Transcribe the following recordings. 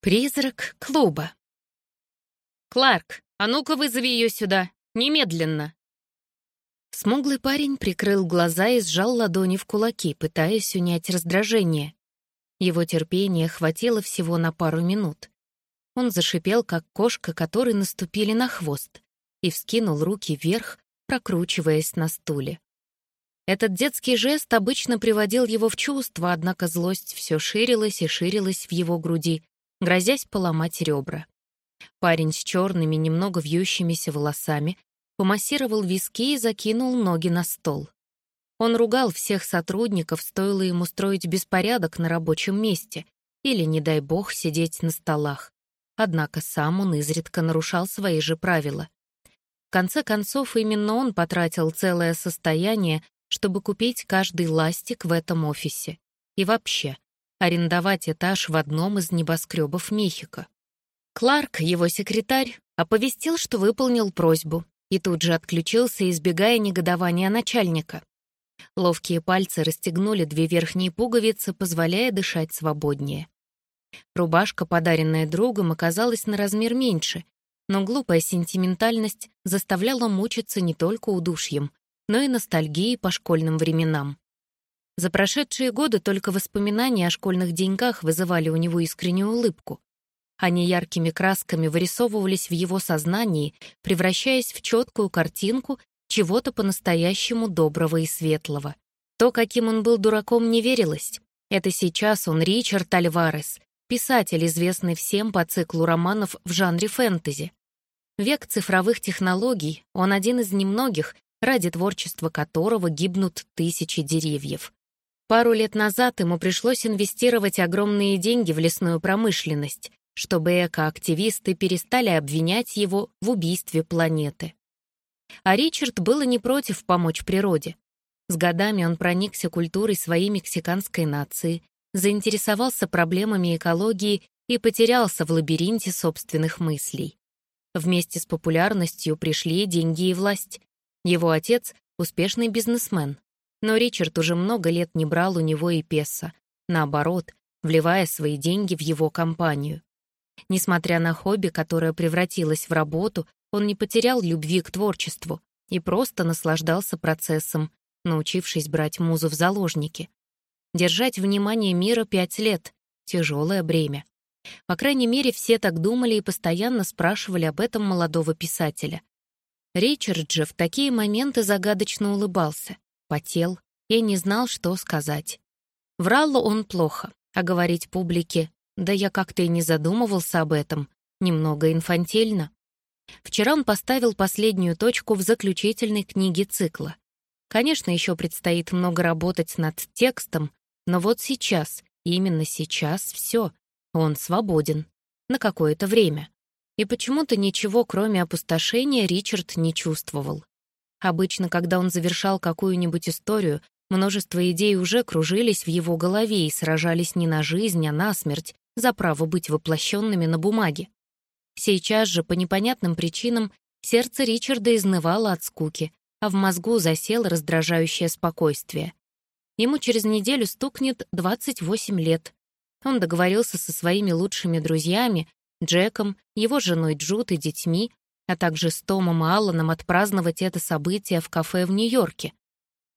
Призрак клуба. «Кларк, а ну-ка вызови ее сюда! Немедленно!» Смуглый парень прикрыл глаза и сжал ладони в кулаки, пытаясь унять раздражение. Его терпения хватило всего на пару минут. Он зашипел, как кошка, которой наступили на хвост, и вскинул руки вверх, прокручиваясь на стуле. Этот детский жест обычно приводил его в чувство, однако злость все ширилась и ширилась в его груди, грозясь поломать ребра. Парень с черными, немного вьющимися волосами помассировал виски и закинул ноги на стол. Он ругал всех сотрудников, стоило им устроить беспорядок на рабочем месте или, не дай бог, сидеть на столах. Однако сам он изредка нарушал свои же правила. В конце концов, именно он потратил целое состояние, чтобы купить каждый ластик в этом офисе. И вообще, арендовать этаж в одном из небоскребов Мехико. Кларк, его секретарь, оповестил, что выполнил просьбу, и тут же отключился, избегая негодования начальника. Ловкие пальцы расстегнули две верхние пуговицы, позволяя дышать свободнее. Рубашка, подаренная другом, оказалась на размер меньше, но глупая сентиментальность заставляла мучиться не только удушьем, но и ностальгией по школьным временам. За прошедшие годы только воспоминания о школьных деньках вызывали у него искреннюю улыбку. Они яркими красками вырисовывались в его сознании, превращаясь в четкую картинку чего-то по-настоящему доброго и светлого. То, каким он был дураком, не верилось. Это сейчас он Ричард Альварес, писатель, известный всем по циклу романов в жанре фэнтези. Век цифровых технологий, он один из немногих, ради творчества которого гибнут тысячи деревьев. Пару лет назад ему пришлось инвестировать огромные деньги в лесную промышленность, чтобы экоактивисты перестали обвинять его в убийстве планеты. А Ричард был и не против помочь природе. С годами он проникся культурой своей мексиканской нации, заинтересовался проблемами экологии и потерялся в лабиринте собственных мыслей. Вместе с популярностью пришли деньги и власть. Его отец — успешный бизнесмен, но Ричард уже много лет не брал у него и песо, наоборот, вливая свои деньги в его компанию. Несмотря на хобби, которое превратилось в работу, он не потерял любви к творчеству и просто наслаждался процессом, научившись брать музу в заложники. Держать внимание мира пять лет — тяжелое бремя. По крайней мере, все так думали и постоянно спрашивали об этом молодого писателя. Ричард же в такие моменты загадочно улыбался потел и не знал, что сказать. Врал он плохо, а говорить публике «да я как-то и не задумывался об этом», немного инфантильно. Вчера он поставил последнюю точку в заключительной книге цикла. Конечно, еще предстоит много работать над текстом, но вот сейчас, именно сейчас, все, он свободен. На какое-то время. И почему-то ничего, кроме опустошения, Ричард не чувствовал. Обычно, когда он завершал какую-нибудь историю, множество идей уже кружились в его голове и сражались не на жизнь, а на смерть, за право быть воплощенными на бумаге. Сейчас же, по непонятным причинам, сердце Ричарда изнывало от скуки, а в мозгу засело раздражающее спокойствие. Ему через неделю стукнет 28 лет. Он договорился со своими лучшими друзьями, Джеком, его женой Джуд и детьми, а также с Томом и Алланом отпраздновать это событие в кафе в Нью-Йорке.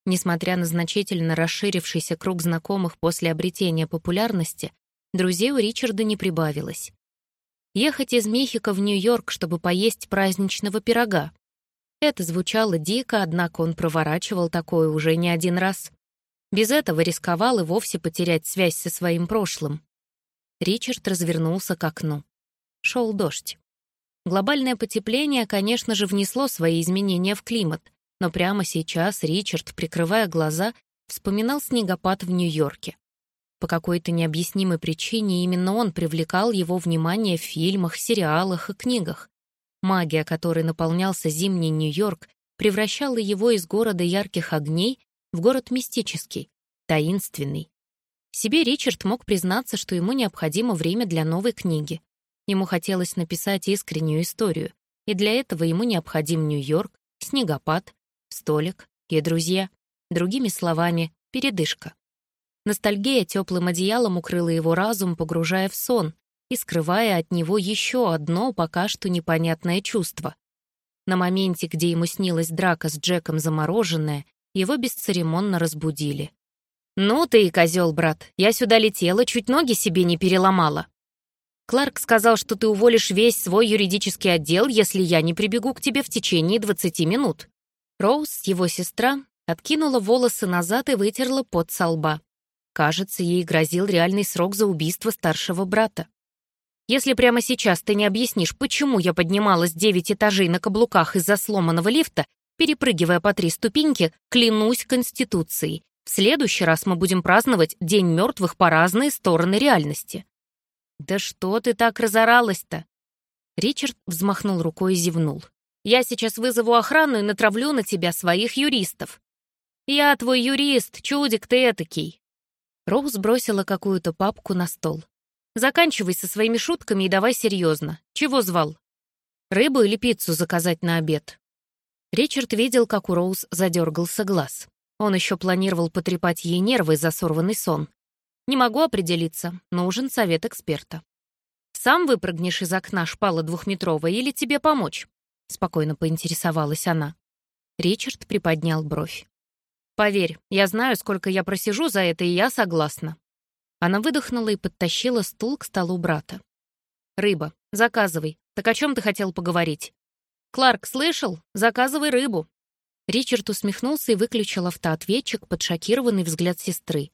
Несмотря на значительно расширившийся круг знакомых после обретения популярности, друзей у Ричарда не прибавилось. Ехать из Мехико в Нью-Йорк, чтобы поесть праздничного пирога. Это звучало дико, однако он проворачивал такое уже не один раз. Без этого рисковал и вовсе потерять связь со своим прошлым. Ричард развернулся к окну. Шел дождь. Глобальное потепление, конечно же, внесло свои изменения в климат, но прямо сейчас Ричард, прикрывая глаза, вспоминал снегопад в Нью-Йорке. По какой-то необъяснимой причине именно он привлекал его внимание в фильмах, сериалах и книгах. Магия, которой наполнялся зимний Нью-Йорк, превращала его из города ярких огней в город мистический, таинственный. Себе Ричард мог признаться, что ему необходимо время для новой книги. Ему хотелось написать искреннюю историю, и для этого ему необходим Нью-Йорк, снегопад, столик и друзья. Другими словами, передышка. Ностальгия теплым одеялом укрыла его разум, погружая в сон, и скрывая от него еще одно пока что непонятное чувство. На моменте, где ему снилась драка с Джеком замороженная, его бесцеремонно разбудили. «Ну ты и козел, брат, я сюда летела, чуть ноги себе не переломала». Кларк сказал, что ты уволишь весь свой юридический отдел, если я не прибегу к тебе в течение 20 минут. Роуз, его сестра, откинула волосы назад и вытерла пот со лба. Кажется, ей грозил реальный срок за убийство старшего брата. Если прямо сейчас ты не объяснишь, почему я поднималась девять этажей на каблуках из-за сломанного лифта, перепрыгивая по три ступеньки, клянусь Конституцией. В следующий раз мы будем праздновать День мертвых по разные стороны реальности. «Да что ты так разоралась-то?» Ричард взмахнул рукой и зевнул. «Я сейчас вызову охрану и натравлю на тебя своих юристов». «Я твой юрист, чудик ты этакий». Роуз бросила какую-то папку на стол. «Заканчивай со своими шутками и давай серьезно. Чего звал? Рыбу или пиццу заказать на обед?» Ричард видел, как у Роуз задергался глаз. Он еще планировал потрепать ей нервы за сорванный сон, не могу определиться. Нужен совет эксперта. Сам выпрыгнешь из окна шпала двухметровая или тебе помочь? Спокойно поинтересовалась она. Ричард приподнял бровь. «Поверь, я знаю, сколько я просижу за это, и я согласна». Она выдохнула и подтащила стул к столу брата. «Рыба, заказывай. Так о чем ты хотел поговорить?» «Кларк, слышал? Заказывай рыбу». Ричард усмехнулся и выключил автоответчик под шокированный взгляд сестры.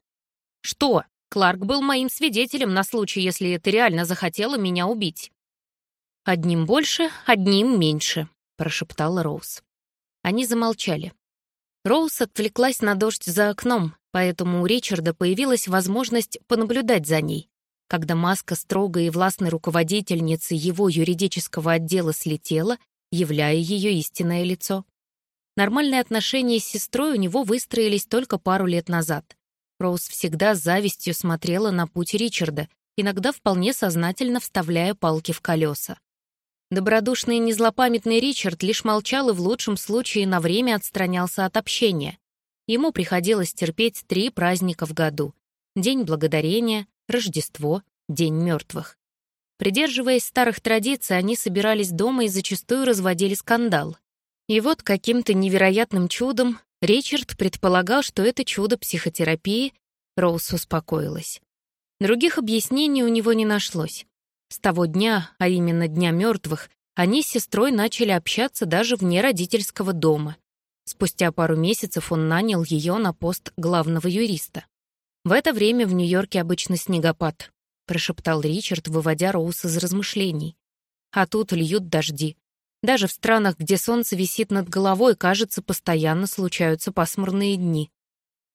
«Что?» Кларк был моим свидетелем на случай, если ты реально захотела меня убить». «Одним больше, одним меньше», — прошептала Роуз. Они замолчали. Роуз отвлеклась на дождь за окном, поэтому у Ричарда появилась возможность понаблюдать за ней. Когда маска строгой и властной руководительницы его юридического отдела слетела, являя ее истинное лицо. Нормальные отношения с сестрой у него выстроились только пару лет назад. Роуз всегда с завистью смотрела на путь Ричарда, иногда вполне сознательно вставляя палки в колеса. Добродушный и незлопамятный Ричард лишь молчал и в лучшем случае на время отстранялся от общения. Ему приходилось терпеть три праздника в году — День Благодарения, Рождество, День мертвых. Придерживаясь старых традиций, они собирались дома и зачастую разводили скандал. И вот каким-то невероятным чудом Ричард предполагал, что это чудо психотерапии, Роуз успокоилась. Других объяснений у него не нашлось. С того дня, а именно Дня мертвых, они с сестрой начали общаться даже вне родительского дома. Спустя пару месяцев он нанял ее на пост главного юриста. «В это время в Нью-Йорке обычно снегопад», прошептал Ричард, выводя Роуз из размышлений. «А тут льют дожди. Даже в странах, где солнце висит над головой, кажется, постоянно случаются пасмурные дни.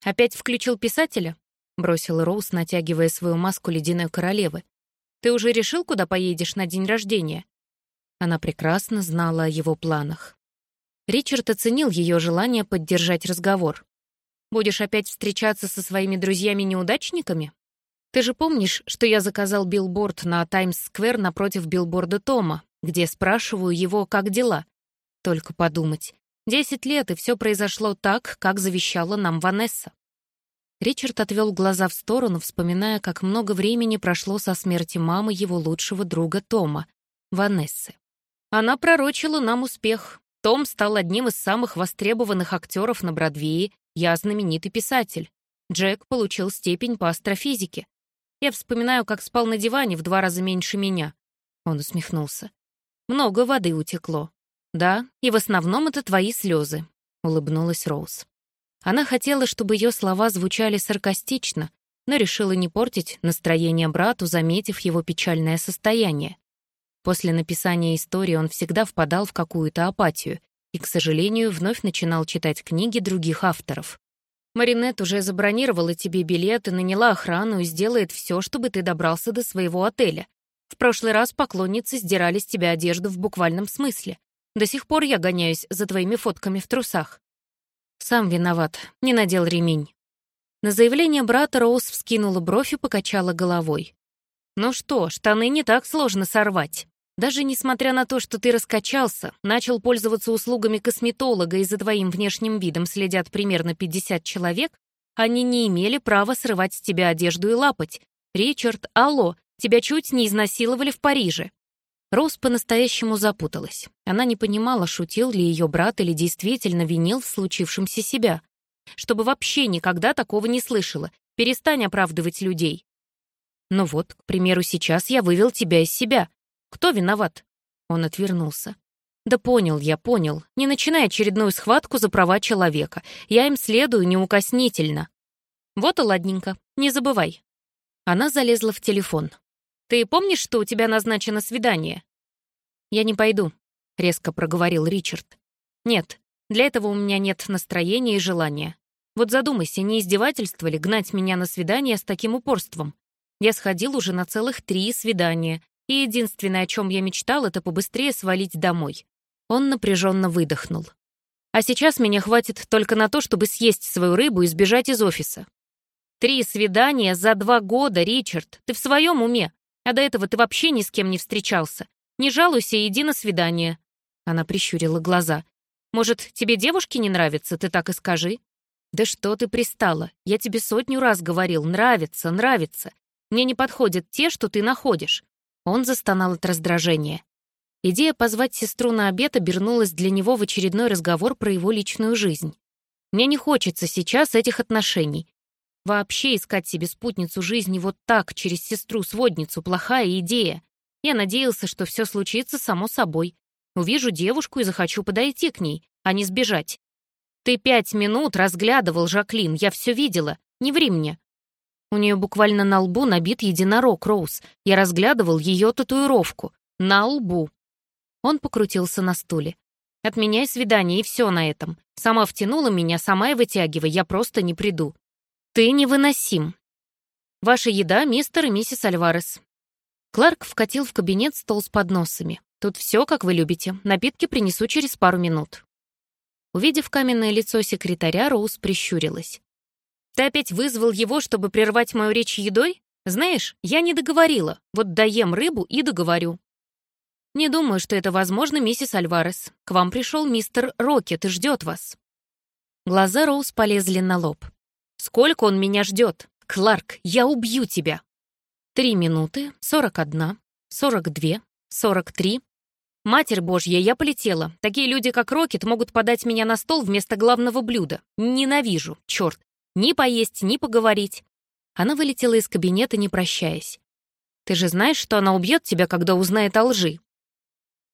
«Опять включил писателя?» — бросила Роуз, натягивая свою маску ледяной королевы. «Ты уже решил, куда поедешь на день рождения?» Она прекрасно знала о его планах. Ричард оценил ее желание поддержать разговор. «Будешь опять встречаться со своими друзьями-неудачниками? Ты же помнишь, что я заказал билборд на Таймс-сквер напротив билборда Тома, где спрашиваю его, как дела. Только подумать. Десять лет, и все произошло так, как завещала нам Ванесса. Ричард отвел глаза в сторону, вспоминая, как много времени прошло со смерти мамы его лучшего друга Тома, Ванессы. Она пророчила нам успех. Том стал одним из самых востребованных актеров на Бродвее, я знаменитый писатель. Джек получил степень по астрофизике. Я вспоминаю, как спал на диване в два раза меньше меня. Он усмехнулся. Много воды утекло. Да, и в основном это твои слезы», — улыбнулась Роуз. Она хотела, чтобы ее слова звучали саркастично, но решила не портить настроение брату, заметив его печальное состояние. После написания истории он всегда впадал в какую-то апатию и, к сожалению, вновь начинал читать книги других авторов. «Маринет уже забронировала тебе билет и наняла охрану и сделает все, чтобы ты добрался до своего отеля. В прошлый раз поклонницы сдирали с тебя одежду в буквальном смысле. До сих пор я гоняюсь за твоими фотками в трусах. Сам виноват, не надел ремень. На заявление брата Роуз вскинула бровь и покачала головой. «Ну что, штаны не так сложно сорвать. Даже несмотря на то, что ты раскачался, начал пользоваться услугами косметолога и за твоим внешним видом следят примерно 50 человек, они не имели права срывать с тебя одежду и лапать. Ричард, алло, Тебя чуть не изнасиловали в Париже». Роуз по-настоящему запуталась. Она не понимала, шутил ли ее брат или действительно винил в случившемся себя. Чтобы вообще никогда такого не слышала. Перестань оправдывать людей. Ну вот, к примеру, сейчас я вывел тебя из себя. Кто виноват? Он отвернулся. Да понял я, понял. Не начинай очередную схватку за права человека. Я им следую неукоснительно. Вот и ладненько. Не забывай. Она залезла в телефон. «Ты помнишь, что у тебя назначено свидание?» «Я не пойду», — резко проговорил Ричард. «Нет, для этого у меня нет настроения и желания. Вот задумайся, не издевательство ли гнать меня на свидание с таким упорством? Я сходил уже на целых три свидания, и единственное, о чем я мечтал, это побыстрее свалить домой». Он напряженно выдохнул. «А сейчас меня хватит только на то, чтобы съесть свою рыбу и сбежать из офиса. Три свидания за два года, Ричард. Ты в своем уме? А до этого ты вообще ни с кем не встречался. Не жалуйся и иди на свидание». Она прищурила глаза. «Может, тебе девушки не нравятся? Ты так и скажи». «Да что ты пристала? Я тебе сотню раз говорил. Нравится, нравится. Мне не подходят те, что ты находишь». Он застонал от раздражения. Идея позвать сестру на обед обернулась для него в очередной разговор про его личную жизнь. «Мне не хочется сейчас этих отношений. Вообще искать себе спутницу жизни вот так, через сестру-сводницу, плохая идея. Я надеялся, что все случится само собой. Увижу девушку и захочу подойти к ней, а не сбежать. Ты пять минут разглядывал Жаклин, я все видела. Не ври мне. У нее буквально на лбу набит единорог, Роуз. Я разглядывал ее татуировку. На лбу. Он покрутился на стуле. Отменяй свидание, и все на этом. Сама втянула меня, сама и вытягивай, я просто не приду. «Ты невыносим. Ваша еда, мистер и миссис Альварес». Кларк вкатил в кабинет стол с подносами. «Тут все, как вы любите. Напитки принесу через пару минут». Увидев каменное лицо секретаря, Роуз прищурилась. «Ты опять вызвал его, чтобы прервать мою речь едой? Знаешь, я не договорила. Вот доем рыбу и договорю». «Не думаю, что это возможно, миссис Альварес. К вам пришел мистер Рокет и ждет вас». Глаза Роуз полезли на лоб. Сколько он меня ждет? Кларк, я убью тебя!» Три минуты, сорок одна, сорок две, сорок три. «Матерь Божья, я полетела. Такие люди, как Рокет, могут подать меня на стол вместо главного блюда. Ненавижу, черт. Ни поесть, ни поговорить». Она вылетела из кабинета, не прощаясь. «Ты же знаешь, что она убьет тебя, когда узнает о лжи?»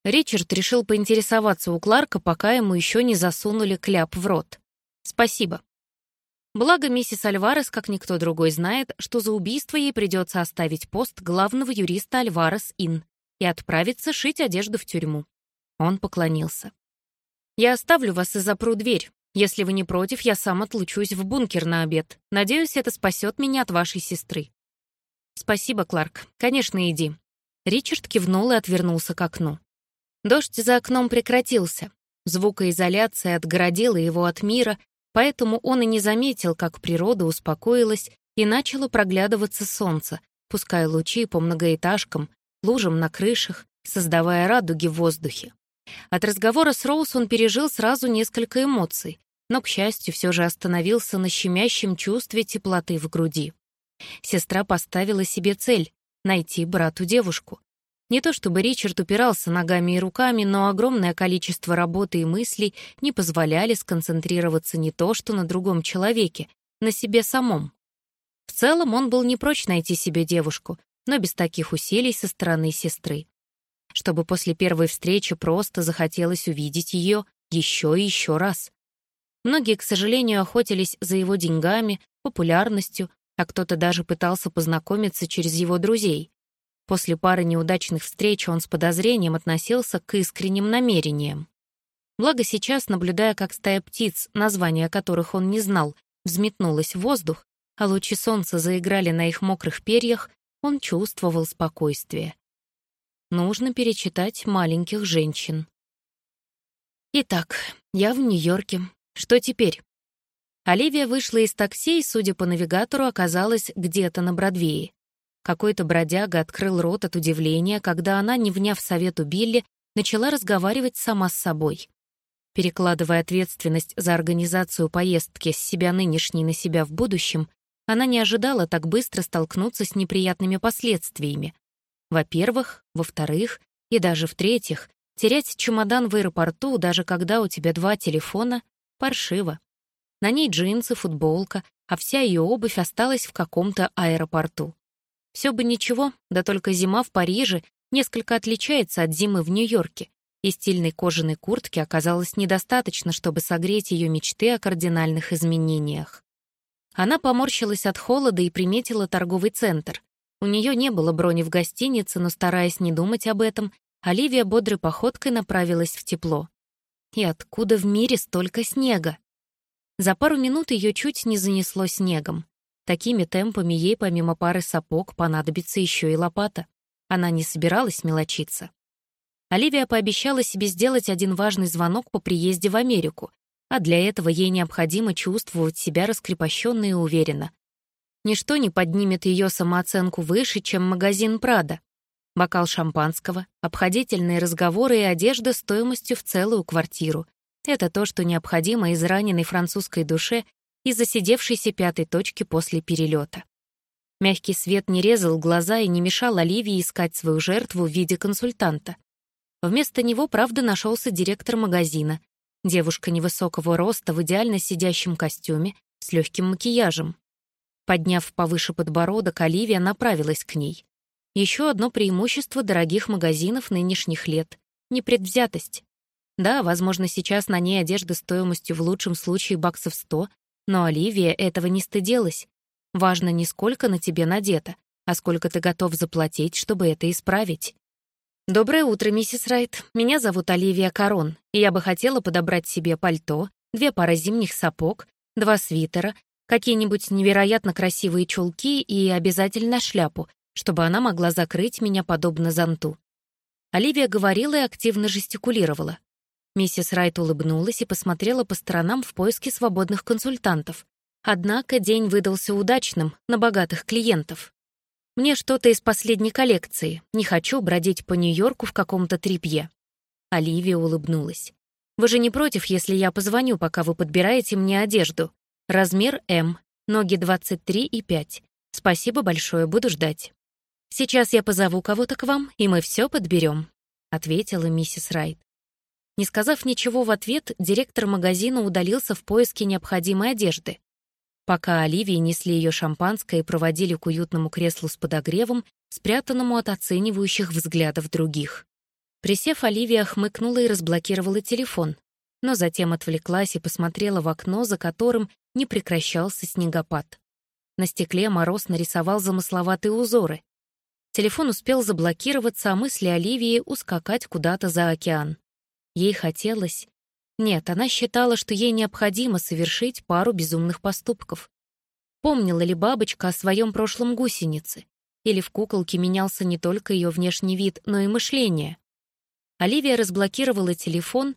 Ричард решил поинтересоваться у Кларка, пока ему еще не засунули кляп в рот. «Спасибо. Благо, миссис Альварес, как никто другой, знает, что за убийство ей придется оставить пост главного юриста Альварес Ин и отправиться шить одежду в тюрьму. Он поклонился. «Я оставлю вас и запру дверь. Если вы не против, я сам отлучусь в бункер на обед. Надеюсь, это спасет меня от вашей сестры». «Спасибо, Кларк. Конечно, иди». Ричард кивнул и отвернулся к окну. Дождь за окном прекратился. Звукоизоляция отгородила его от мира, Поэтому он и не заметил, как природа успокоилась и начало проглядываться солнце, пуская лучи по многоэтажкам, лужам на крышах, создавая радуги в воздухе. От разговора с Роуз он пережил сразу несколько эмоций, но, к счастью, все же остановился на щемящем чувстве теплоты в груди. Сестра поставила себе цель — найти брату девушку. Не то чтобы Ричард упирался ногами и руками, но огромное количество работы и мыслей не позволяли сконцентрироваться не то что на другом человеке, на себе самом. В целом он был не прочь найти себе девушку, но без таких усилий со стороны сестры. Чтобы после первой встречи просто захотелось увидеть ее еще и еще раз. Многие, к сожалению, охотились за его деньгами, популярностью, а кто-то даже пытался познакомиться через его друзей. После пары неудачных встреч он с подозрением относился к искренним намерениям. Благо сейчас, наблюдая, как стая птиц, названия которых он не знал, взметнулась в воздух, а лучи солнца заиграли на их мокрых перьях, он чувствовал спокойствие. Нужно перечитать «Маленьких женщин». Итак, я в Нью-Йорке. Что теперь? Оливия вышла из такси и, судя по навигатору, оказалась где-то на Бродвее. Какой-то бродяга открыл рот от удивления, когда она, не вняв совету Билли, начала разговаривать сама с собой. Перекладывая ответственность за организацию поездки с себя нынешней на себя в будущем, она не ожидала так быстро столкнуться с неприятными последствиями. Во-первых, во-вторых и даже в-третьих, терять чемодан в аэропорту, даже когда у тебя два телефона, паршиво. На ней джинсы, футболка, а вся ее обувь осталась в каком-то аэропорту. Все бы ничего, да только зима в Париже несколько отличается от зимы в Нью-Йорке, и стильной кожаной куртки оказалось недостаточно, чтобы согреть ее мечты о кардинальных изменениях. Она поморщилась от холода и приметила торговый центр. У нее не было брони в гостинице, но, стараясь не думать об этом, Оливия бодрой походкой направилась в тепло. И откуда в мире столько снега? За пару минут ее чуть не занесло снегом. Такими темпами ей помимо пары сапог понадобится еще и лопата. Она не собиралась мелочиться. Оливия пообещала себе сделать один важный звонок по приезде в Америку, а для этого ей необходимо чувствовать себя раскрепощенно и уверенно. Ничто не поднимет ее самооценку выше, чем магазин Прада. Бокал шампанского, обходительные разговоры и одежда стоимостью в целую квартиру. Это то, что необходимо израненной французской душе и засидевшейся пятой точки после перелета. Мягкий свет не резал глаза и не мешал Оливии искать свою жертву в виде консультанта. Вместо него, правда, нашелся директор магазина, Девушка невысокого роста в идеально сидящем костюме с легким макияжем. Подняв повыше подбородок, Оливия направилась к ней. Еще одно преимущество дорогих магазинов нынешних лет — непредвзятость. Да, возможно, сейчас на ней одежда стоимостью в лучшем случае баксов сто, но Оливия этого не стыдилась. Важно не сколько на тебе надето, а сколько ты готов заплатить, чтобы это исправить. «Доброе утро, миссис Райт. Меня зовут Оливия Корон, и я бы хотела подобрать себе пальто, две пары зимних сапог, два свитера, какие-нибудь невероятно красивые чулки и обязательно шляпу, чтобы она могла закрыть меня подобно зонту». Оливия говорила и активно жестикулировала. Миссис Райт улыбнулась и посмотрела по сторонам в поиске свободных консультантов. Однако день выдался удачным на богатых клиентов. Мне что-то из последней коллекции. Не хочу бродить по Нью-Йорку в каком-то трипье». Оливия улыбнулась. «Вы же не против, если я позвоню, пока вы подбираете мне одежду? Размер М, ноги 23 и 5. Спасибо большое, буду ждать». «Сейчас я позову кого-то к вам, и мы все подберем», — ответила миссис Райт. Не сказав ничего в ответ, директор магазина удалился в поиске необходимой одежды. Пока Оливии несли ее шампанское и проводили к уютному креслу с подогревом, спрятанному от оценивающих взглядов других. Присев, Оливия хмыкнула и разблокировала телефон, но затем отвлеклась и посмотрела в окно, за которым не прекращался снегопад. На стекле мороз нарисовал замысловатые узоры. Телефон успел заблокироваться, а мысли Оливии ускакать куда-то за океан. Ей хотелось нет, она считала, что ей необходимо совершить пару безумных поступков. Помнила ли бабочка о своем прошлом гусенице? Или в куколке менялся не только ее внешний вид, но и мышление? Оливия разблокировала телефон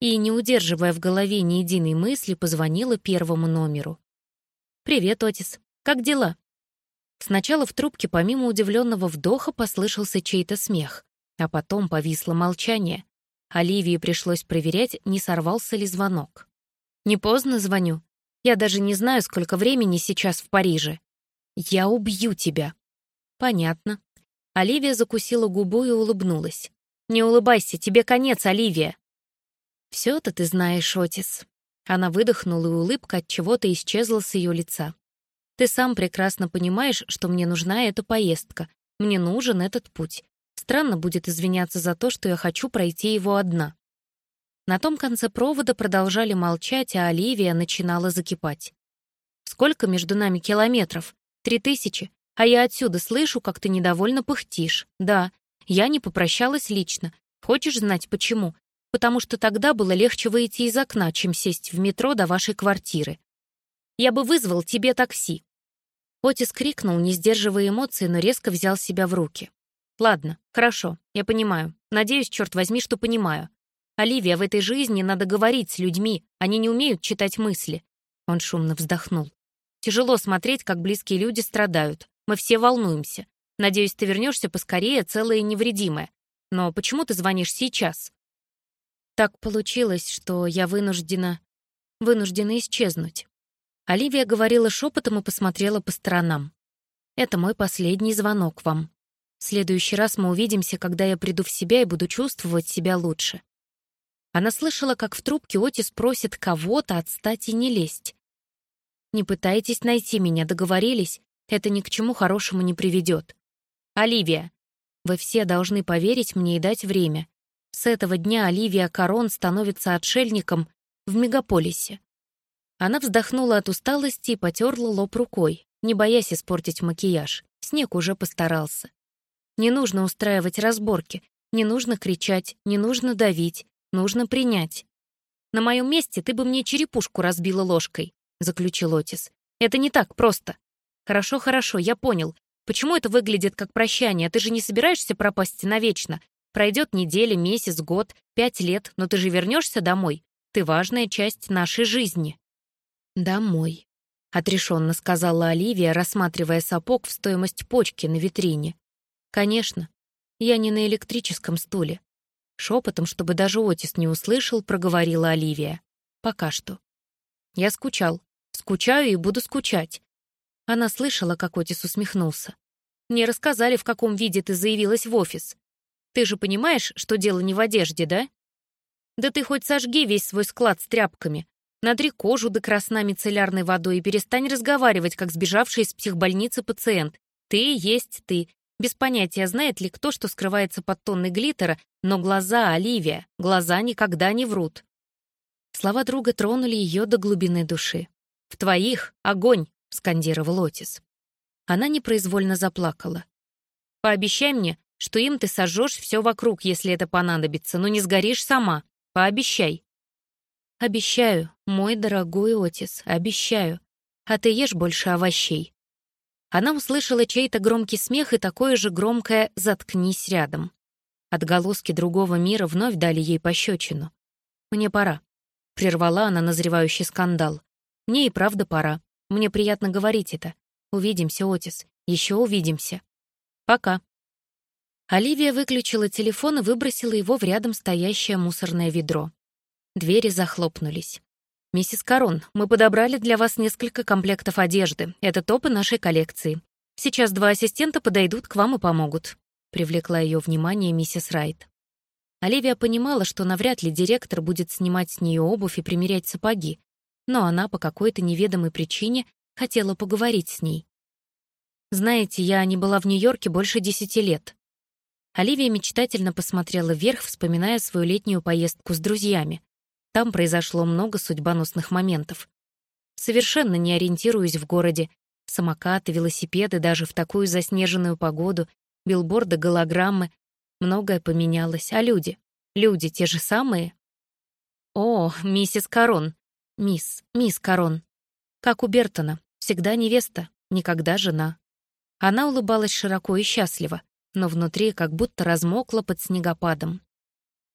и, не удерживая в голове ни единой мысли, позвонила первому номеру. «Привет, Отис. Как дела?» Сначала в трубке помимо удивленного вдоха послышался чей-то смех, а потом повисло молчание. Оливии пришлось проверять, не сорвался ли звонок. «Не поздно звоню. Я даже не знаю, сколько времени сейчас в Париже. Я убью тебя». «Понятно». Оливия закусила губу и улыбнулась. «Не улыбайся, тебе конец, Оливия». «Всё-то ты знаешь, Отис». Она выдохнула, и улыбка от чего-то исчезла с ее лица. «Ты сам прекрасно понимаешь, что мне нужна эта поездка. Мне нужен этот путь. Странно будет извиняться за то, что я хочу пройти его одна. На том конце провода продолжали молчать, а Оливия начинала закипать. «Сколько между нами километров? Три тысячи? А я отсюда слышу, как ты недовольно пыхтишь. Да, я не попрощалась лично. Хочешь знать, почему? Потому что тогда было легче выйти из окна, чем сесть в метро до вашей квартиры. Я бы вызвал тебе такси». Отис крикнул, не сдерживая эмоций, но резко взял себя в руки. Ладно, хорошо, я понимаю. Надеюсь, черт возьми, что понимаю. Оливия, в этой жизни надо говорить с людьми, они не умеют читать мысли. Он шумно вздохнул. Тяжело смотреть, как близкие люди страдают. Мы все волнуемся. Надеюсь, ты вернешься поскорее, целая и невредимая. Но почему ты звонишь сейчас? Так получилось, что я вынуждена... вынуждена исчезнуть. Оливия говорила шепотом и посмотрела по сторонам. Это мой последний звонок вам. В следующий раз мы увидимся, когда я приду в себя и буду чувствовать себя лучше. Она слышала, как в трубке Отис просит кого-то отстать и не лезть. «Не пытайтесь найти меня, договорились? Это ни к чему хорошему не приведет. Оливия, вы все должны поверить мне и дать время. С этого дня Оливия Корон становится отшельником в мегаполисе. Она вздохнула от усталости и потерла лоб рукой, не боясь испортить макияж. Снег уже постарался. Не нужно устраивать разборки, не нужно кричать, не нужно давить, нужно принять. «На моем месте ты бы мне черепушку разбила ложкой», — заключил Отис. «Это не так просто. Хорошо, хорошо, я понял. Почему это выглядит как прощание? Ты же не собираешься пропасть навечно. Пройдет неделя, месяц, год, пять лет, но ты же вернешься домой. Ты важная часть нашей жизни». «Домой», — отрешенно сказала Оливия, рассматривая сапог в стоимость почки на витрине. «Конечно. Я не на электрическом стуле». Шепотом, чтобы даже Отис не услышал, проговорила Оливия. «Пока что». «Я скучал. Скучаю и буду скучать». Она слышала, как Отис усмехнулся. «Мне рассказали, в каком виде ты заявилась в офис. Ты же понимаешь, что дело не в одежде, да? Да ты хоть сожги весь свой склад с тряпками, надри кожу до красна мицеллярной водой и перестань разговаривать, как сбежавший из психбольницы пациент. Ты есть ты, без понятия, знает ли кто, что скрывается под тонной глиттера, но глаза, Оливия, глаза никогда не врут. Слова друга тронули ее до глубины души. «В твоих — огонь!» — скандировал Отис. Она непроизвольно заплакала. «Пообещай мне, что им ты сожжешь все вокруг, если это понадобится, но не сгоришь сама. Пообещай». «Обещаю, мой дорогой Отис, обещаю. А ты ешь больше овощей. Она услышала чей-то громкий смех и такое же громкое «заткнись рядом». Отголоски другого мира вновь дали ей пощечину. «Мне пора», — прервала она назревающий скандал. «Мне и правда пора. Мне приятно говорить это. Увидимся, Отис. Еще увидимся. Пока». Оливия выключила телефон и выбросила его в рядом стоящее мусорное ведро. Двери захлопнулись. «Миссис Корон, мы подобрали для вас несколько комплектов одежды. Это топы нашей коллекции. Сейчас два ассистента подойдут к вам и помогут», — привлекла ее внимание миссис Райт. Оливия понимала, что навряд ли директор будет снимать с нее обувь и примерять сапоги, но она по какой-то неведомой причине хотела поговорить с ней. «Знаете, я не была в Нью-Йорке больше десяти лет». Оливия мечтательно посмотрела вверх, вспоминая свою летнюю поездку с друзьями. Там произошло много судьбоносных моментов. Совершенно не ориентируюсь в городе. Самокаты, велосипеды даже в такую заснеженную погоду, билборды, голограммы. Многое поменялось. А люди? Люди те же самые? О, миссис Корон. Мисс, мисс Корон. Как у Бертона. Всегда невеста, никогда жена. Она улыбалась широко и счастливо, но внутри как будто размокла под снегопадом.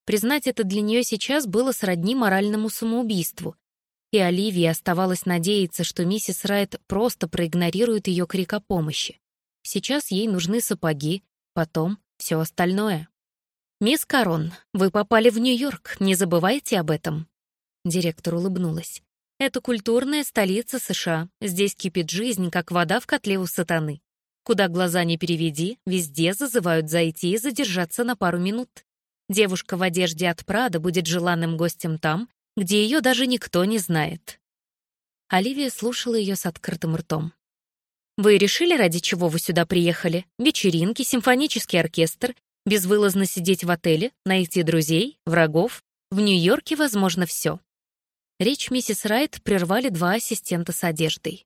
Признать это для нее сейчас было сродни моральному самоубийству. И Оливии оставалось надеяться, что миссис Райт просто проигнорирует ее крик о помощи. Сейчас ей нужны сапоги, потом все остальное. «Мисс Корон, вы попали в Нью-Йорк, не забывайте об этом». Директор улыбнулась. «Это культурная столица США. Здесь кипит жизнь, как вода в котле у сатаны. Куда глаза не переведи, везде зазывают зайти и задержаться на пару минут. Девушка в одежде от Прада будет желанным гостем там, где ее даже никто не знает. Оливия слушала ее с открытым ртом. «Вы решили, ради чего вы сюда приехали? Вечеринки, симфонический оркестр, безвылазно сидеть в отеле, найти друзей, врагов? В Нью-Йорке возможно все». Речь миссис Райт прервали два ассистента с одеждой.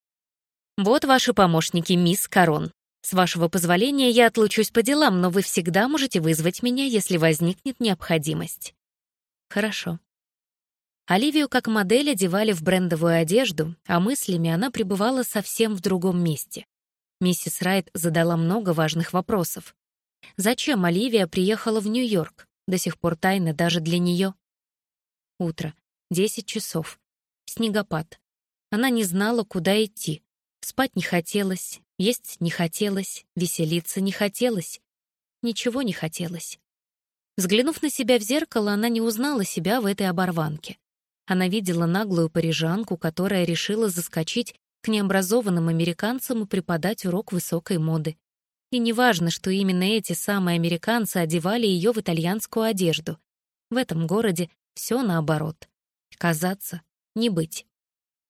«Вот ваши помощники, мисс Корон. С вашего позволения я отлучусь по делам, но вы всегда можете вызвать меня, если возникнет необходимость. Хорошо. Оливию как модель одевали в брендовую одежду, а мыслями она пребывала совсем в другом месте. Миссис Райт задала много важных вопросов. Зачем Оливия приехала в Нью-Йорк? До сих пор тайна даже для нее. Утро. Десять часов. Снегопад. Она не знала, куда идти. Спать не хотелось, есть не хотелось, веселиться не хотелось. Ничего не хотелось. Взглянув на себя в зеркало, она не узнала себя в этой оборванке. Она видела наглую парижанку, которая решила заскочить к необразованным американцам и преподать урок высокой моды. И неважно, что именно эти самые американцы одевали ее в итальянскую одежду. В этом городе все наоборот. Казаться, не быть.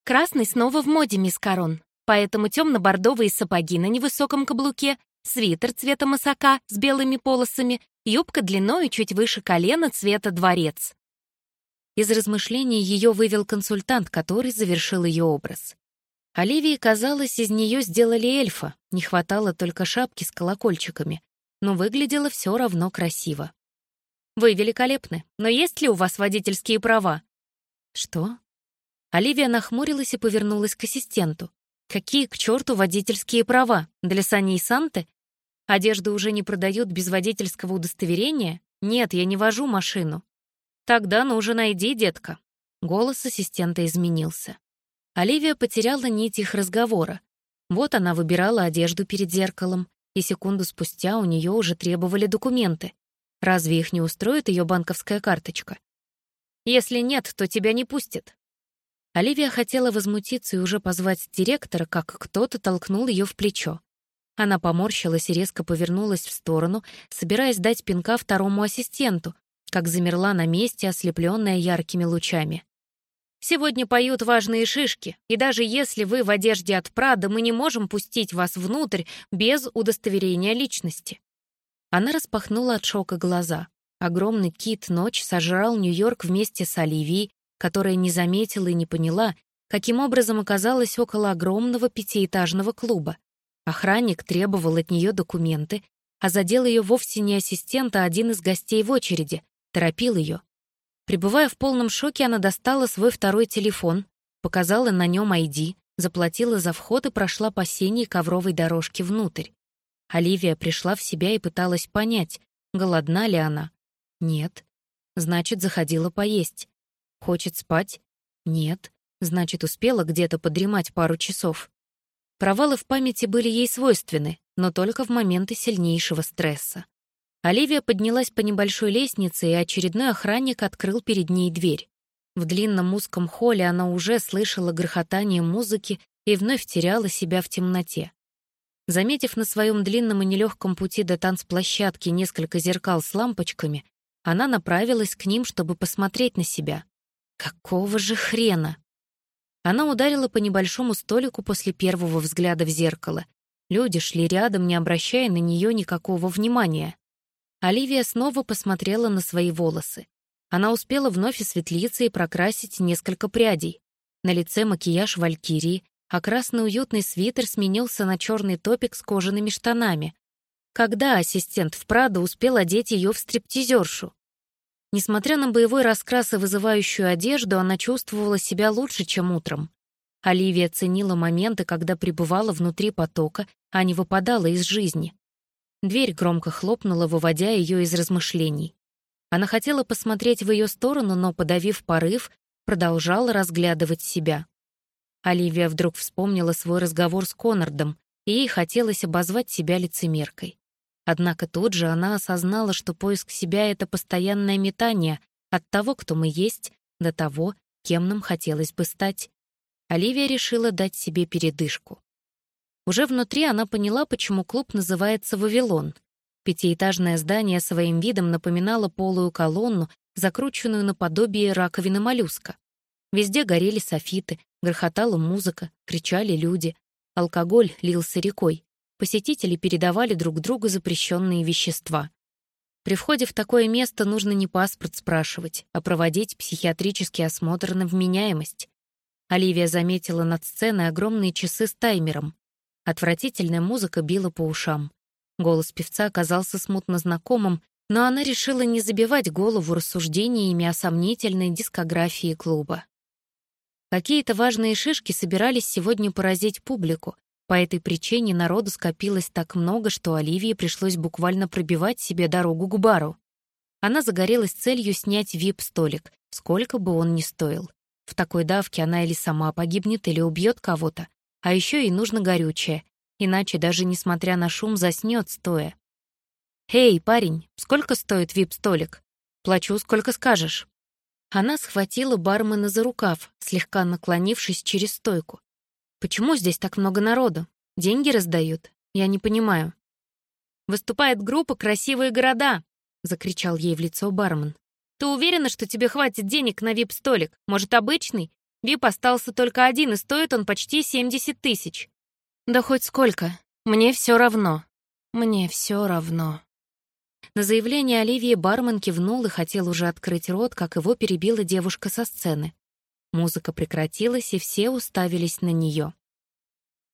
Красный снова в моде, мисс Корон, поэтому темно-бордовые сапоги на невысоком каблуке, свитер цвета масака с белыми полосами, юбка длиною чуть выше колена цвета дворец. Из размышлений ее вывел консультант, который завершил ее образ. Оливии, казалось, из нее сделали эльфа, не хватало только шапки с колокольчиками, но выглядело все равно красиво. «Вы великолепны, но есть ли у вас водительские права?» «Что?» Оливия нахмурилась и повернулась к ассистенту. «Какие к черту водительские права? Для саней Санты? Одежду уже не продают без водительского удостоверения? Нет, я не вожу машину». «Тогда ну уже найди, детка». Голос ассистента изменился. Оливия потеряла нить их разговора. Вот она выбирала одежду перед зеркалом, и секунду спустя у нее уже требовали документы. Разве их не устроит ее банковская карточка? «Если нет, то тебя не пустят». Оливия хотела возмутиться и уже позвать директора, как кто-то толкнул ее в плечо. Она поморщилась и резко повернулась в сторону, собираясь дать пинка второму ассистенту, как замерла на месте, ослепленная яркими лучами. Сегодня поют важные шишки, и даже если вы в одежде от Прада, мы не можем пустить вас внутрь без удостоверения личности». Она распахнула от шока глаза. Огромный кит ночь сожрал Нью-Йорк вместе с Оливией, которая не заметила и не поняла, каким образом оказалась около огромного пятиэтажного клуба. Охранник требовал от нее документы, а задел ее вовсе не ассистент, а один из гостей в очереди, торопил ее. Пребывая в полном шоке, она достала свой второй телефон, показала на нем ID, заплатила за вход и прошла по синей ковровой дорожке внутрь. Оливия пришла в себя и пыталась понять, голодна ли она. Нет. Значит, заходила поесть. Хочет спать? Нет. Значит, успела где-то подремать пару часов. Провалы в памяти были ей свойственны, но только в моменты сильнейшего стресса. Оливия поднялась по небольшой лестнице, и очередной охранник открыл перед ней дверь. В длинном узком холле она уже слышала грохотание музыки и вновь теряла себя в темноте. Заметив на своем длинном и нелегком пути до танцплощадки несколько зеркал с лампочками, она направилась к ним, чтобы посмотреть на себя. Какого же хрена? Она ударила по небольшому столику после первого взгляда в зеркало. Люди шли рядом, не обращая на нее никакого внимания. Оливия снова посмотрела на свои волосы. Она успела вновь осветлиться и прокрасить несколько прядей. На лице макияж валькирии, а красный уютный свитер сменился на черный топик с кожаными штанами. Когда ассистент в Прадо успел одеть ее в стриптизершу? Несмотря на боевой раскрас и вызывающую одежду, она чувствовала себя лучше, чем утром. Оливия ценила моменты, когда пребывала внутри потока, а не выпадала из жизни. Дверь громко хлопнула, выводя ее из размышлений. Она хотела посмотреть в ее сторону, но, подавив порыв, продолжала разглядывать себя. Оливия вдруг вспомнила свой разговор с Коннордом, и ей хотелось обозвать себя лицемеркой. Однако тут же она осознала, что поиск себя — это постоянное метание от того, кто мы есть, до того, кем нам хотелось бы стать. Оливия решила дать себе передышку. Уже внутри она поняла, почему клуб называется «Вавилон». Пятиэтажное здание своим видом напоминало полую колонну, закрученную наподобие раковины моллюска. Везде горели софиты, грохотала музыка, кричали люди. Алкоголь лился рекой. Посетители передавали друг другу запрещенные вещества. При входе в такое место нужно не паспорт спрашивать, а проводить психиатрический осмотр на вменяемость. Оливия заметила над сценой огромные часы с таймером. Отвратительная музыка била по ушам. Голос певца оказался смутно знакомым, но она решила не забивать голову рассуждениями о сомнительной дискографии клуба. Какие-то важные шишки собирались сегодня поразить публику. По этой причине народу скопилось так много, что Оливии пришлось буквально пробивать себе дорогу к бару. Она загорелась целью снять вип-столик, сколько бы он ни стоил. В такой давке она или сама погибнет, или убьет кого-то, а еще ей нужно горючее, иначе даже несмотря на шум заснет стоя. «Эй, парень, сколько стоит вип-столик? Плачу, сколько скажешь». Она схватила бармена за рукав, слегка наклонившись через стойку. «Почему здесь так много народу? Деньги раздают? Я не понимаю». Выступает группа «Красивые города», — закричал ей в лицо бармен. «Ты уверена, что тебе хватит денег на вип-столик? Может, обычный? Вип остался только один, и стоит он почти 70 тысяч». «Да хоть сколько. Мне все равно. Мне все равно». На заявление Оливии бармен кивнул и хотел уже открыть рот, как его перебила девушка со сцены. Музыка прекратилась, и все уставились на нее.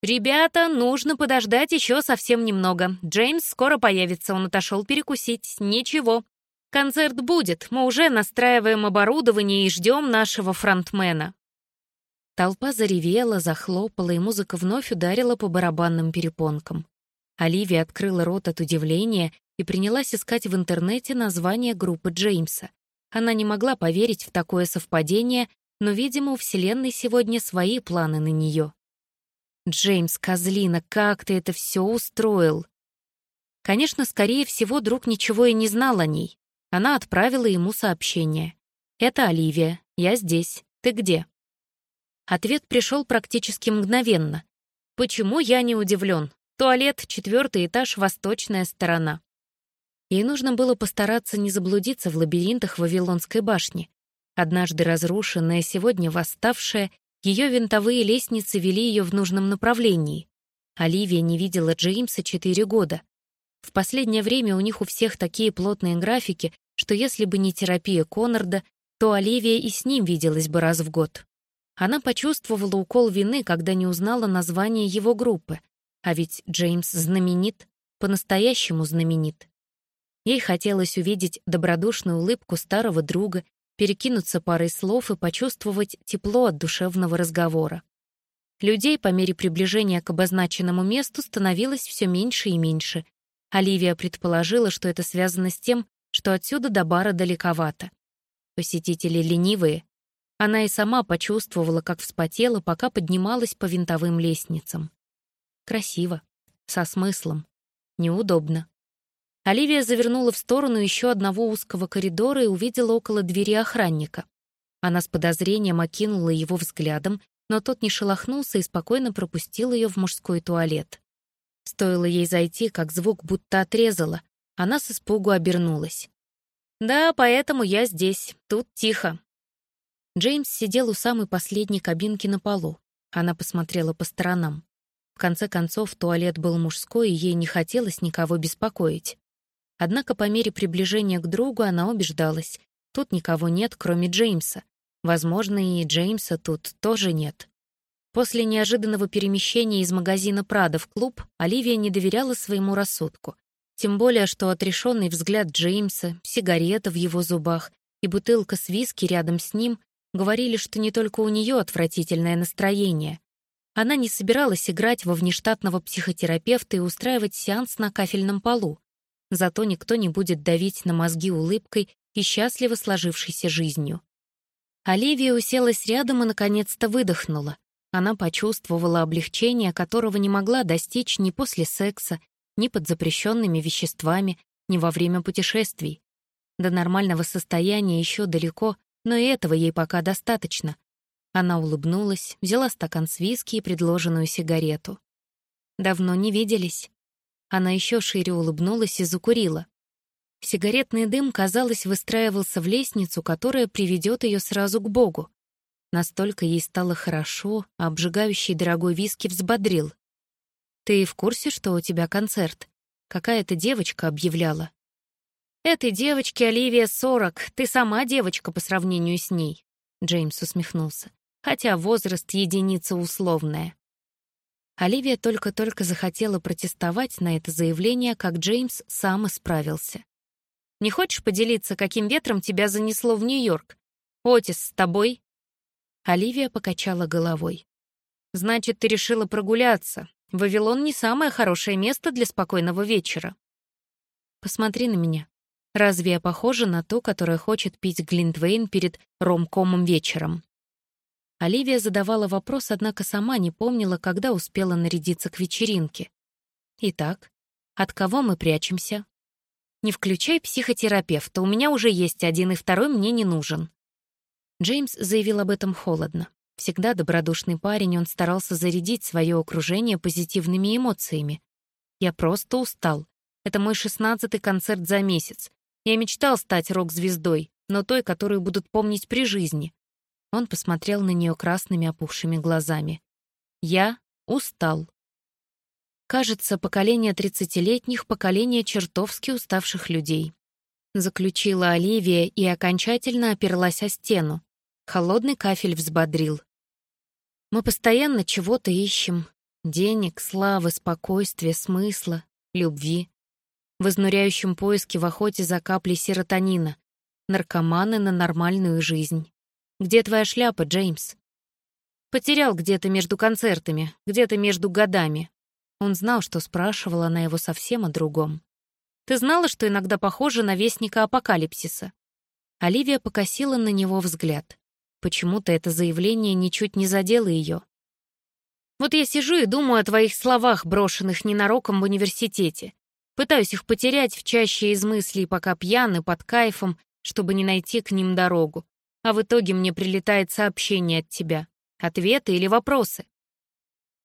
«Ребята, нужно подождать еще совсем немного. Джеймс скоро появится, он отошел перекусить. Ничего. Концерт будет, мы уже настраиваем оборудование и ждем нашего фронтмена». Толпа заревела, захлопала, и музыка вновь ударила по барабанным перепонкам. Оливия открыла рот от удивления и принялась искать в интернете название группы Джеймса. Она не могла поверить в такое совпадение, но, видимо, у Вселенной сегодня свои планы на нее. «Джеймс, козлина, как ты это все устроил?» Конечно, скорее всего, друг ничего и не знал о ней. Она отправила ему сообщение. «Это Оливия. Я здесь. Ты где?» Ответ пришел практически мгновенно. «Почему я не удивлен? Туалет, четвертый этаж, восточная сторона». Ей нужно было постараться не заблудиться в лабиринтах Вавилонской башни. Однажды разрушенная, сегодня восставшая, ее винтовые лестницы вели ее в нужном направлении. Оливия не видела Джеймса четыре года. В последнее время у них у всех такие плотные графики, что если бы не терапия Коннорда, то Оливия и с ним виделась бы раз в год. Она почувствовала укол вины, когда не узнала название его группы. А ведь Джеймс знаменит, по-настоящему знаменит. Ей хотелось увидеть добродушную улыбку старого друга, перекинуться парой слов и почувствовать тепло от душевного разговора. Людей по мере приближения к обозначенному месту становилось все меньше и меньше. Оливия предположила, что это связано с тем, что отсюда до бара далековато. Посетители ленивые. Она и сама почувствовала, как вспотела, пока поднималась по винтовым лестницам. Красиво, со смыслом, неудобно. Оливия завернула в сторону еще одного узкого коридора и увидела около двери охранника. Она с подозрением окинула его взглядом, но тот не шелохнулся и спокойно пропустил ее в мужской туалет. Стоило ей зайти, как звук будто отрезала. Она с испугу обернулась. «Да, поэтому я здесь. Тут тихо». Джеймс сидел у самой последней кабинки на полу. Она посмотрела по сторонам. В конце концов, туалет был мужской, и ей не хотелось никого беспокоить. Однако по мере приближения к другу она убеждалась, тут никого нет, кроме Джеймса. Возможно, и Джеймса тут тоже нет. После неожиданного перемещения из магазина «Прада» в клуб Оливия не доверяла своему рассудку. Тем более, что отрешенный взгляд Джеймса, сигарета в его зубах и бутылка с виски рядом с ним говорили, что не только у нее отвратительное настроение. Она не собиралась играть во внештатного психотерапевта и устраивать сеанс на кафельном полу. Зато никто не будет давить на мозги улыбкой и счастливо сложившейся жизнью. Оливия уселась рядом и, наконец-то, выдохнула. Она почувствовала облегчение, которого не могла достичь ни после секса, ни под запрещенными веществами, ни во время путешествий. До нормального состояния еще далеко, но и этого ей пока достаточно. Она улыбнулась, взяла стакан с виски и предложенную сигарету. «Давно не виделись». Она еще шире улыбнулась и закурила. Сигаретный дым, казалось, выстраивался в лестницу, которая приведет ее сразу к Богу. Настолько ей стало хорошо, а обжигающий дорогой виски взбодрил. «Ты в курсе, что у тебя концерт? Какая-то девочка объявляла». «Этой девочке Оливия сорок, ты сама девочка по сравнению с ней», — Джеймс усмехнулся. «Хотя возраст — единица условная». Оливия только-только захотела протестовать на это заявление, как Джеймс сам исправился. «Не хочешь поделиться, каким ветром тебя занесло в Нью-Йорк? Отис с тобой?» Оливия покачала головой. «Значит, ты решила прогуляться. Вавилон не самое хорошее место для спокойного вечера». «Посмотри на меня. Разве я похожа на ту, которая хочет пить Глинтвейн перед ромкомом вечером?» Оливия задавала вопрос, однако сама не помнила, когда успела нарядиться к вечеринке. «Итак, от кого мы прячемся?» «Не включай психотерапевта, у меня уже есть один, и второй мне не нужен». Джеймс заявил об этом холодно. Всегда добродушный парень, он старался зарядить свое окружение позитивными эмоциями. «Я просто устал. Это мой шестнадцатый концерт за месяц. Я мечтал стать рок-звездой, но той, которую будут помнить при жизни. Он посмотрел на нее красными опухшими глазами. Я устал. Кажется, поколение тридцатилетних — поколение чертовски уставших людей. Заключила Оливия и окончательно оперлась о стену. Холодный кафель взбодрил. Мы постоянно чего-то ищем. Денег, славы, спокойствия, смысла, любви. В изнуряющем поиске в охоте за каплей серотонина. Наркоманы на нормальную жизнь. Где твоя шляпа, Джеймс? Потерял где-то между концертами, где-то между годами. Он знал, что спрашивала она его совсем о другом. «Ты знала, что иногда похоже на вестника апокалипсиса?» Оливия покосила на него взгляд. Почему-то это заявление ничуть не задело ее. «Вот я сижу и думаю о твоих словах, брошенных ненароком в университете. Пытаюсь их потерять в чаще из мыслей, пока пьяны, под кайфом, чтобы не найти к ним дорогу. А в итоге мне прилетает сообщение от тебя. Ответы или вопросы?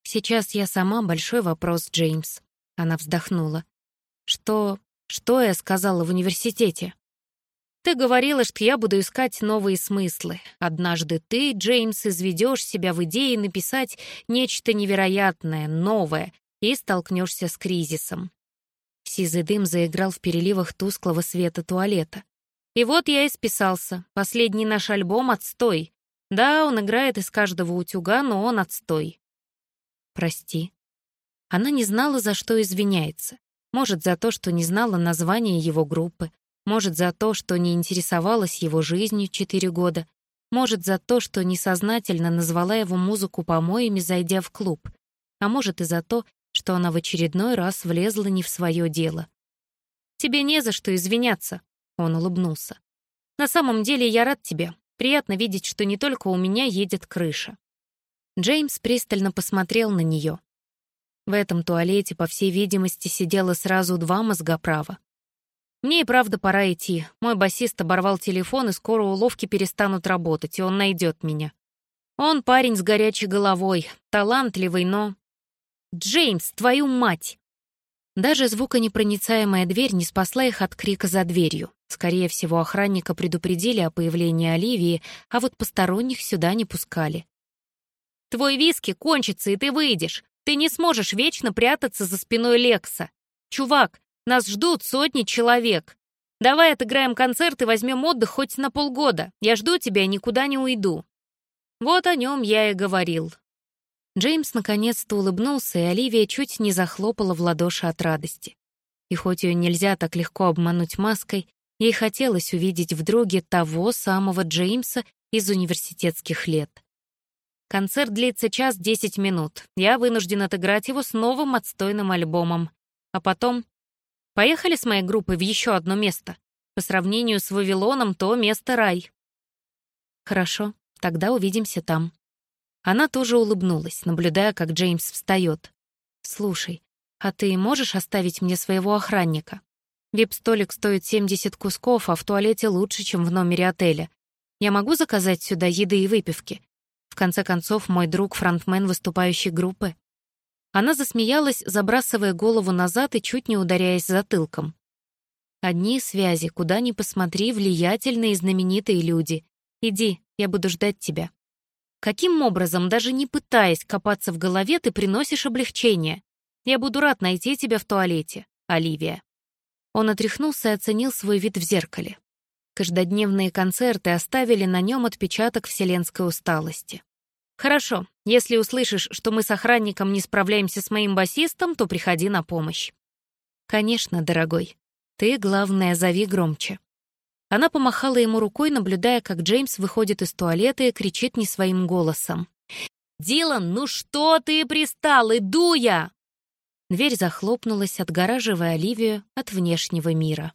«Сейчас я сама большой вопрос, Джеймс», — она вздохнула. «Что... что я сказала в университете?» «Ты говорила, что я буду искать новые смыслы. Однажды ты, Джеймс, изведешь себя в идее написать нечто невероятное, новое, и столкнешься с кризисом». Сизый дым заиграл в переливах тусклого света туалета. «И вот я и списался. Последний наш альбом — отстой. Да, он играет из каждого утюга, но он отстой. «Прости». Она не знала, за что извиняется. Может, за то, что не знала названия его группы. Может, за то, что не интересовалась его жизнью четыре года. Может, за то, что несознательно назвала его музыку помоями, зайдя в клуб. А может, и за то, что она в очередной раз влезла не в свое дело. «Тебе не за что извиняться», — он улыбнулся. «На самом деле я рад тебе. Приятно видеть, что не только у меня едет крыша. Джеймс пристально посмотрел на нее. В этом туалете, по всей видимости, сидело сразу два мозгоправа. «Мне и правда пора идти. Мой басист оборвал телефон, и скоро уловки перестанут работать, и он найдет меня. Он парень с горячей головой, талантливый, но... Джеймс, твою мать!» Даже звуконепроницаемая дверь не спасла их от крика за дверью. Скорее всего, охранника предупредили о появлении Оливии, а вот посторонних сюда не пускали. Твой виски кончится, и ты выйдешь. Ты не сможешь вечно прятаться за спиной Лекса. Чувак, нас ждут сотни человек. Давай отыграем концерт и возьмем отдых хоть на полгода. Я жду тебя и никуда не уйду». Вот о нем я и говорил. Джеймс наконец-то улыбнулся, и Оливия чуть не захлопала в ладоши от радости. И хоть ее нельзя так легко обмануть маской, ей хотелось увидеть в друге того самого Джеймса из университетских лет. Концерт длится час десять минут. Я вынужден отыграть его с новым отстойным альбомом. А потом... Поехали с моей группой в еще одно место. По сравнению с Вавилоном, то место рай. Хорошо, тогда увидимся там. Она тоже улыбнулась, наблюдая, как Джеймс встает. «Слушай, а ты можешь оставить мне своего охранника? Вип-столик стоит 70 кусков, а в туалете лучше, чем в номере отеля. Я могу заказать сюда еды и выпивки? В конце концов, мой друг — фронтмен выступающей группы. Она засмеялась, забрасывая голову назад и чуть не ударяясь затылком. Одни связи, куда ни посмотри, влиятельные и знаменитые люди. Иди, я буду ждать тебя. Каким образом, даже не пытаясь копаться в голове, ты приносишь облегчение? Я буду рад найти тебя в туалете, Оливия. Он отряхнулся и оценил свой вид в зеркале. Каждодневные концерты оставили на нем отпечаток вселенской усталости. «Хорошо, если услышишь, что мы с охранником не справляемся с моим басистом, то приходи на помощь». «Конечно, дорогой. Ты, главное, зови громче». Она помахала ему рукой, наблюдая, как Джеймс выходит из туалета и кричит не своим голосом. «Дилан, ну что ты пристал? Иду я!» Дверь захлопнулась, отгораживая Оливию от внешнего мира.